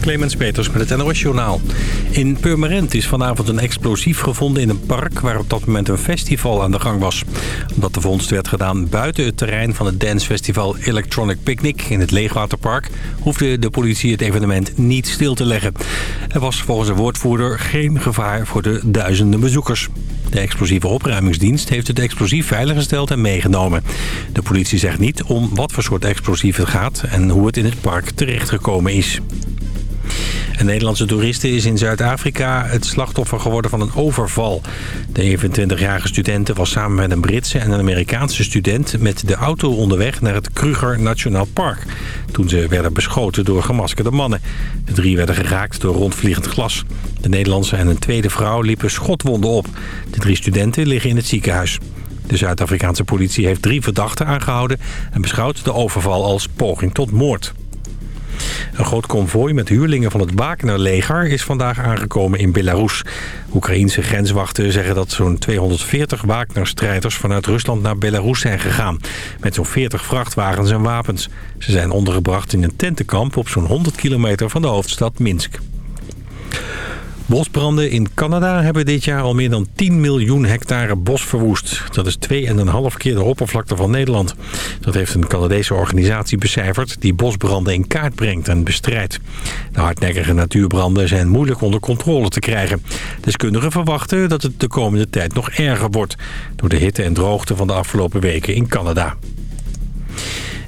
Clemens Peters met het NOS Journaal. In Purmerend is vanavond een explosief gevonden in een park... waar op dat moment een festival aan de gang was. Omdat de vondst werd gedaan buiten het terrein van het dancefestival Electronic Picnic... in het Leegwaterpark, hoefde de politie het evenement niet stil te leggen. Er was volgens een woordvoerder geen gevaar voor de duizenden bezoekers. De explosieve opruimingsdienst heeft het explosief veiliggesteld en meegenomen. De politie zegt niet om wat voor soort explosief het gaat... en hoe het in het park terechtgekomen is. Een Nederlandse toeriste is in Zuid-Afrika het slachtoffer geworden van een overval. De 21-jarige studente was samen met een Britse en een Amerikaanse student... met de auto onderweg naar het Kruger Nationaal Park... toen ze werden beschoten door gemaskerde mannen. De drie werden geraakt door rondvliegend glas. De Nederlandse en een tweede vrouw liepen schotwonden op. De drie studenten liggen in het ziekenhuis. De Zuid-Afrikaanse politie heeft drie verdachten aangehouden... en beschouwt de overval als poging tot moord. Een groot konvooi met huurlingen van het Wagner-leger is vandaag aangekomen in Belarus. Oekraïense grenswachten zeggen dat zo'n 240 Wagner-strijders vanuit Rusland naar Belarus zijn gegaan. Met zo'n 40 vrachtwagens en wapens. Ze zijn ondergebracht in een tentenkamp op zo'n 100 kilometer van de hoofdstad Minsk. Bosbranden in Canada hebben dit jaar al meer dan 10 miljoen hectare bos verwoest. Dat is 2,5 keer de oppervlakte van Nederland. Dat heeft een Canadese organisatie becijferd die bosbranden in kaart brengt en bestrijdt. De hardnekkige natuurbranden zijn moeilijk onder controle te krijgen. Deskundigen verwachten dat het de komende tijd nog erger wordt... door de hitte en droogte van de afgelopen weken in Canada.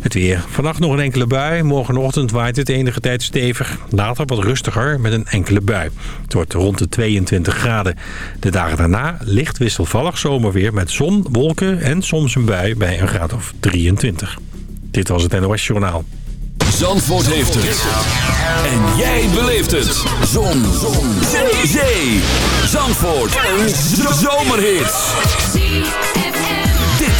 Het weer. Vannacht nog een enkele bui. Morgenochtend waait het enige tijd stevig. Later wat rustiger met een enkele bui. Het wordt rond de 22 graden. De dagen daarna licht wisselvallig zomerweer met zon, wolken en soms een bui bij een graad of 23. Dit was het NOS Journaal. Zandvoort heeft het. En jij beleeft het. Zon. zon. Zee. Zandvoort. Een zomerhit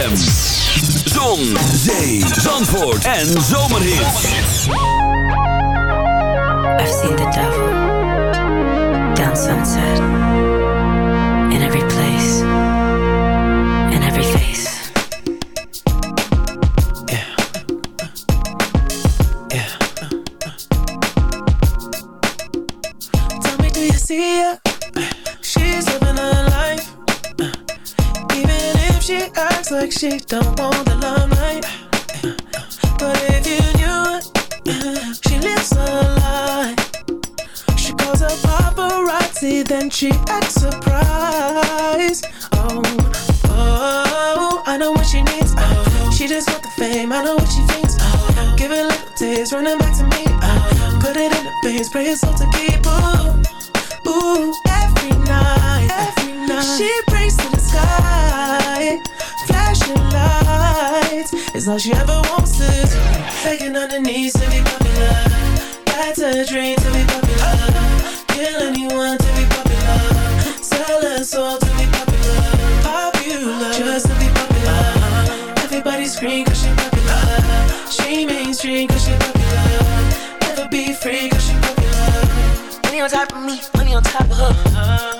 ZFM. Zon, zee, zandvoort en zomerhits. Sky, flashing lights. It's all she ever wants is begging on her knees to be popular. That's a dream to be popular. Kill anyone to be popular. Sell soul to be popular. Popular, just to be popular. Everybody scream cause she popular. She mainstream cause she popular. Never be free cause she popular. Money on top of me, money on top of her.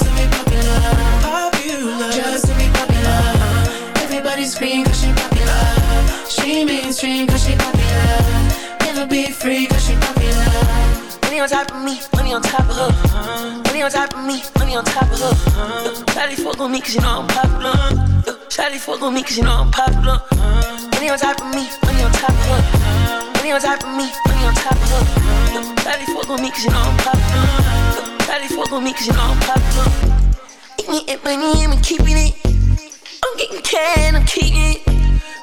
She mainstream cause she popular. Never be free cause she popular. Money on top of me, money on top of her. Money on top of me, money on top of her. Daddy fuck on me cause you know I'm popular. Daddy fuck on me cause you know I'm popular. Money on top of me, money on top of her. Money on top of me, money on top of her. Daddy fuck on me cause you know I'm popular. Daddy fuck on me cause you know I'm popular. Eat me and money, I'm keeping it. I'm getting can, I'm keeping it.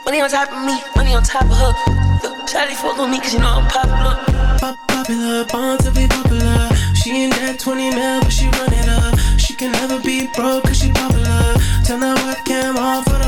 Money on top of me, money on top of her. Daddy fuck on me cause you know I'm popular. Pop popular, born to be popular. She ain't that 20 mil, but she run it up. She can never be broke cause she popular. Turn that webcam on for the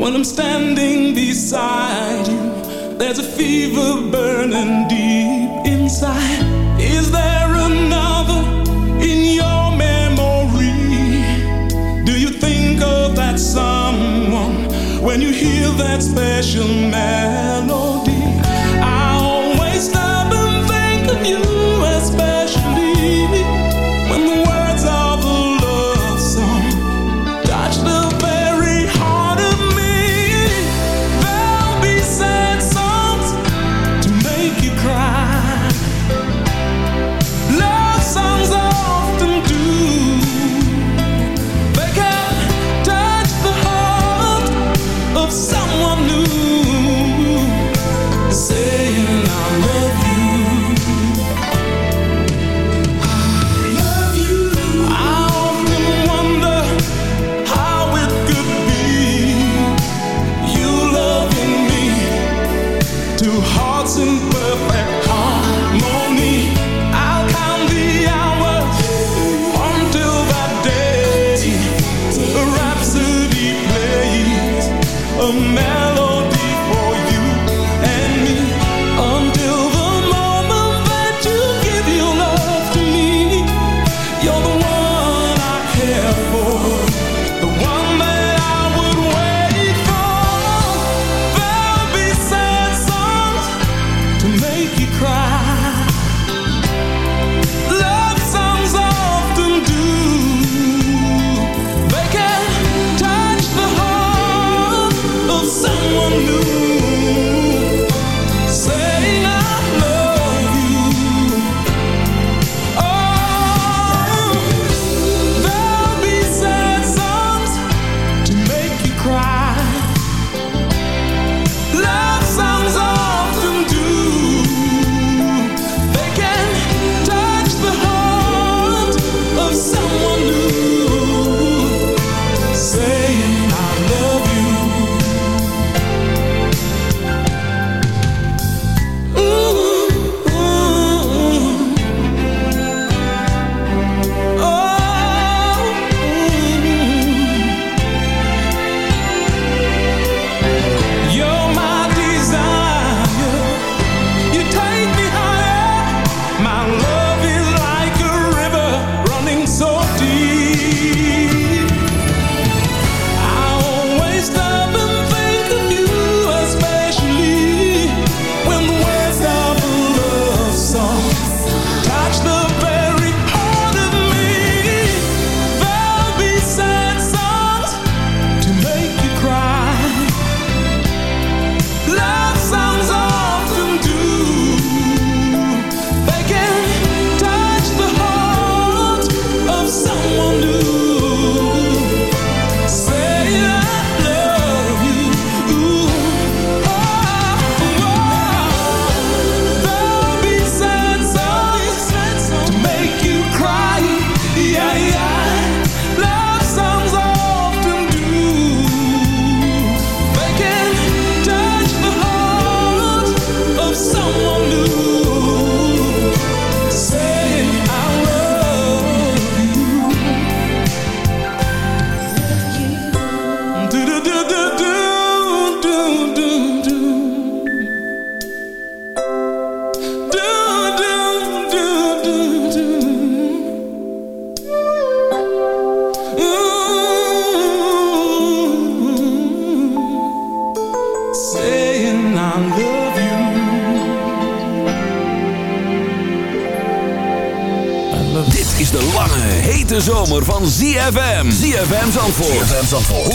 When I'm standing beside you. There's a fever burning deep inside. Is there another in your memory? Do you think of that someone when you hear that special melody? I always stop and think of you,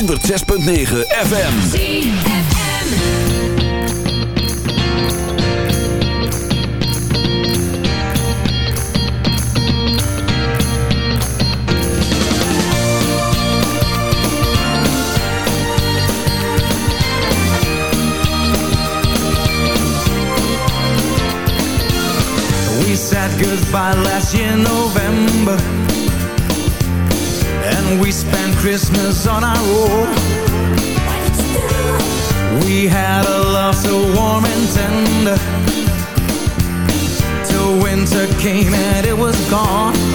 106.9 Christmas on our own We had a love so warm and tender. Till winter came and it was gone.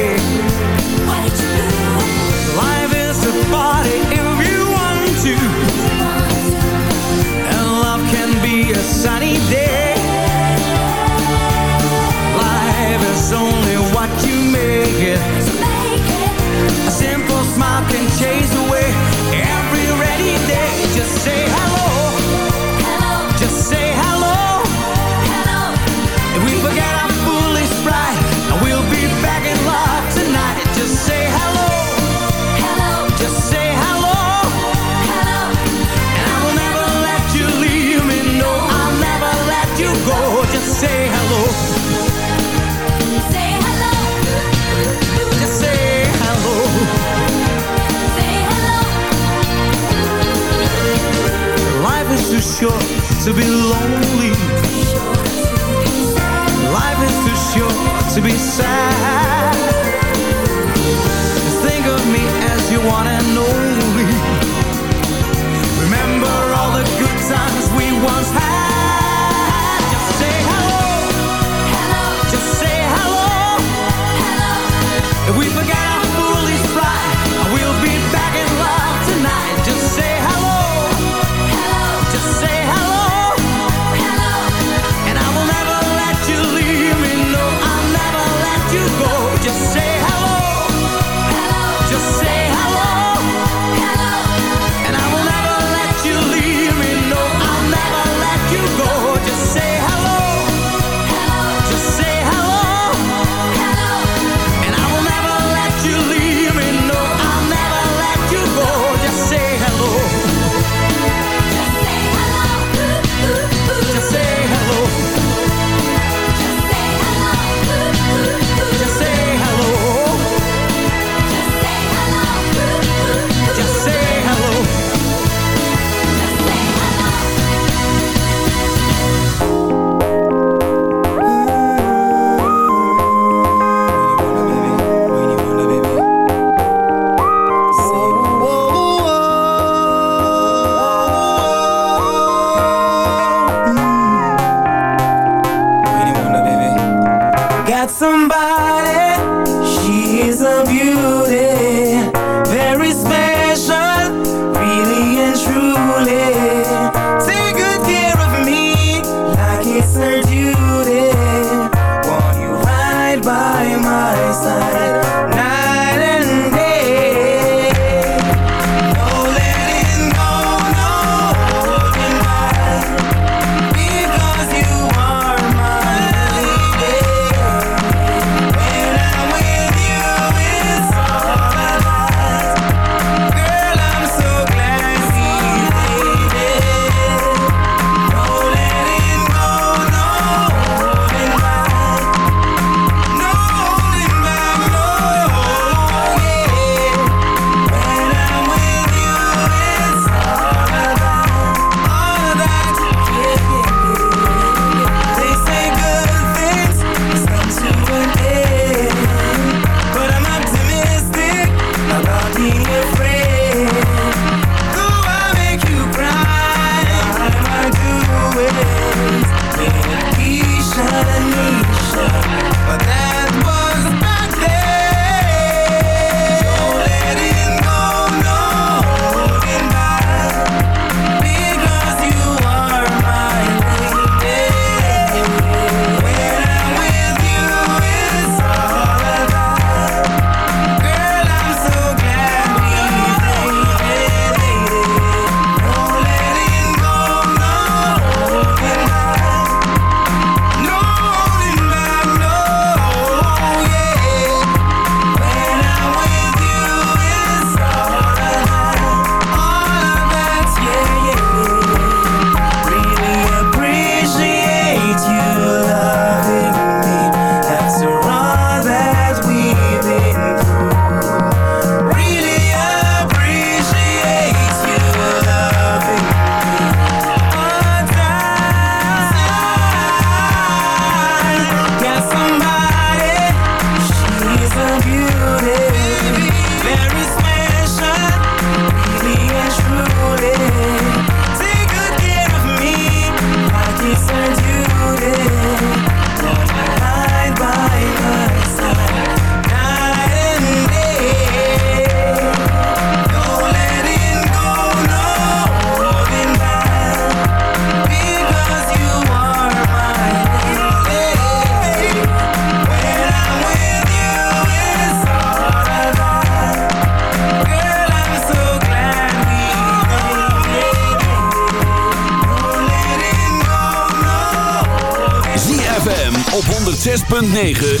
106.9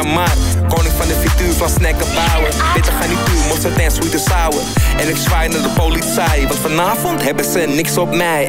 moet. Koning van de frituur van snacken bouwen. Bitter gaan niet toe, mosterd en sweet sour. En ik zwaai naar de politie, want vanavond hebben ze niks op mij.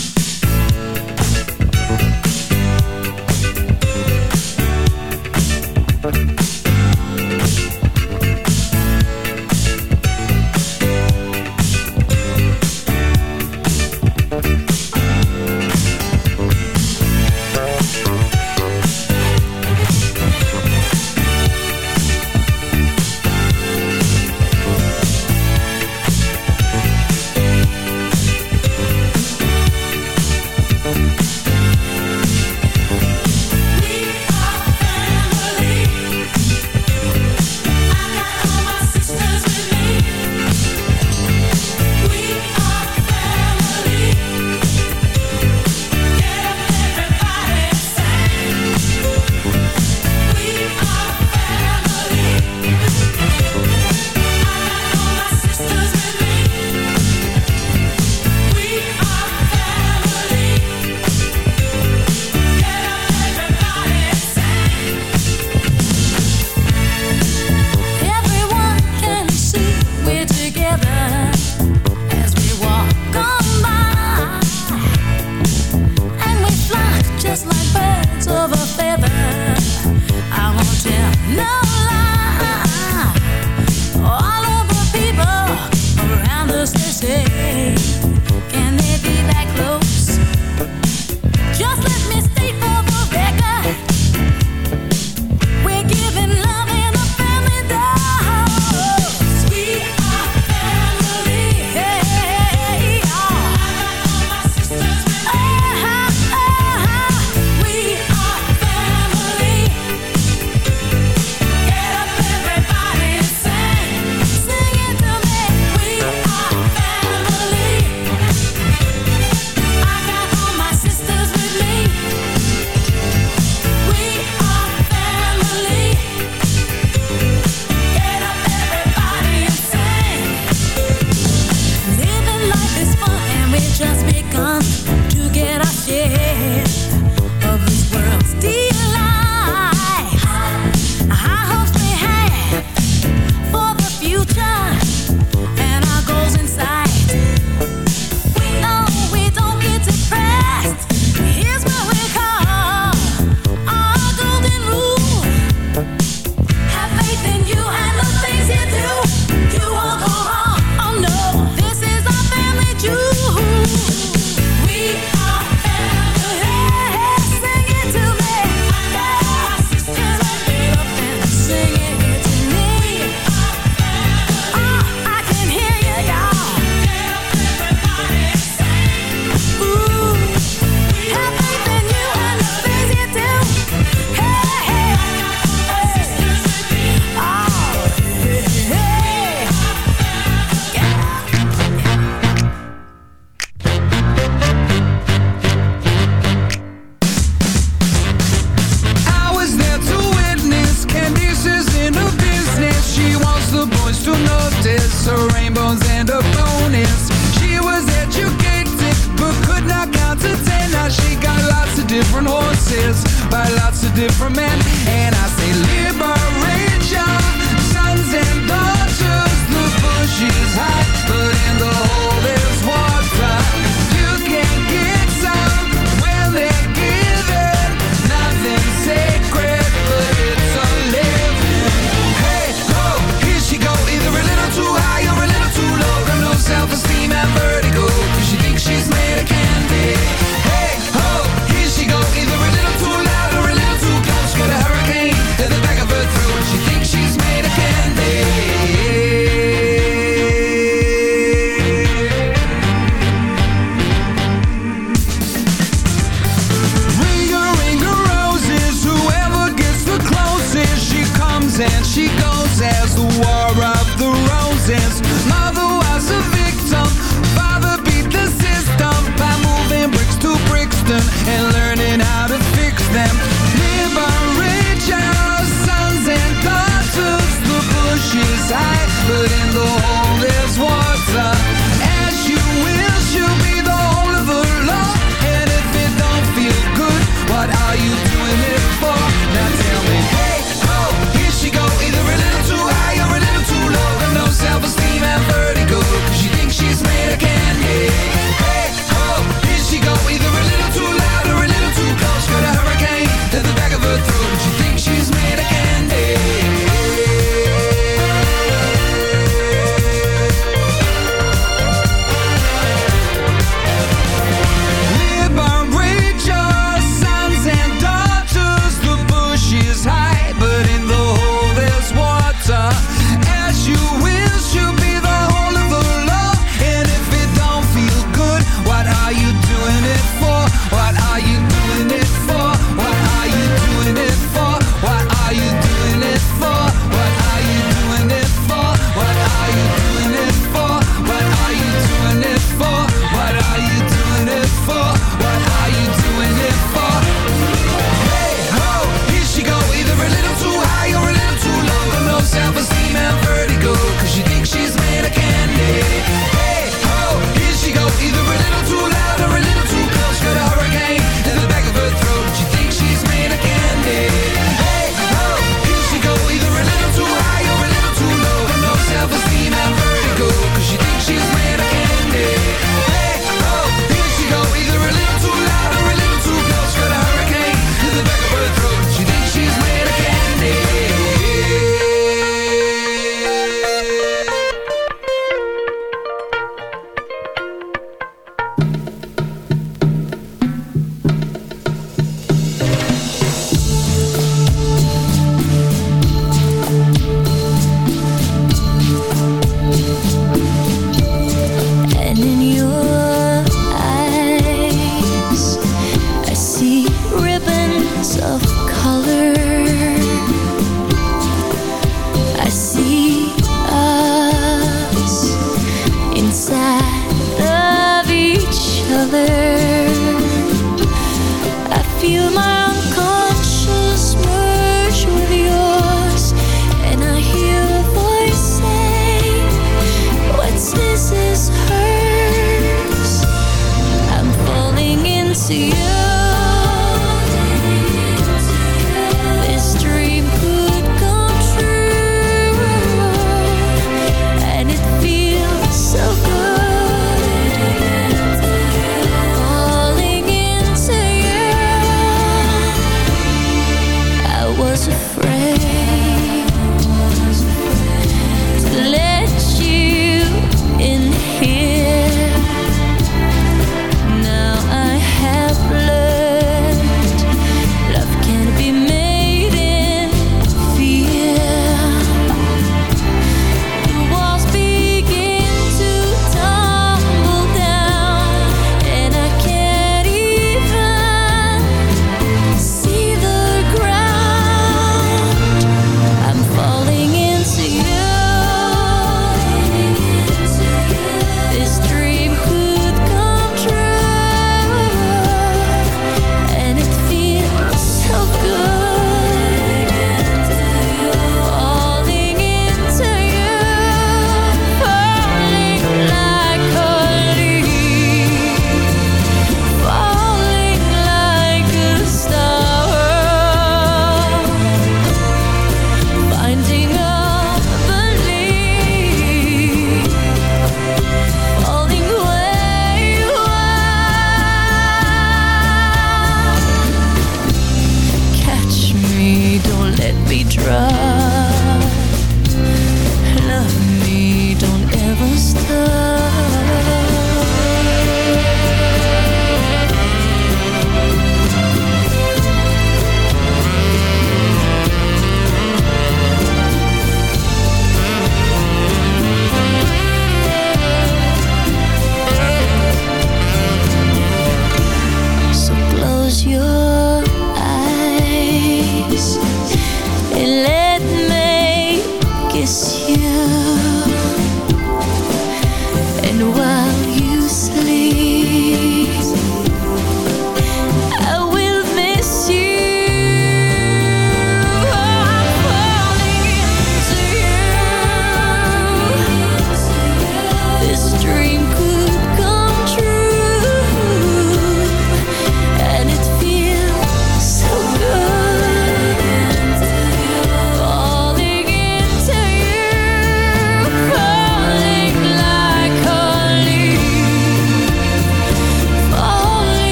different man. And I say live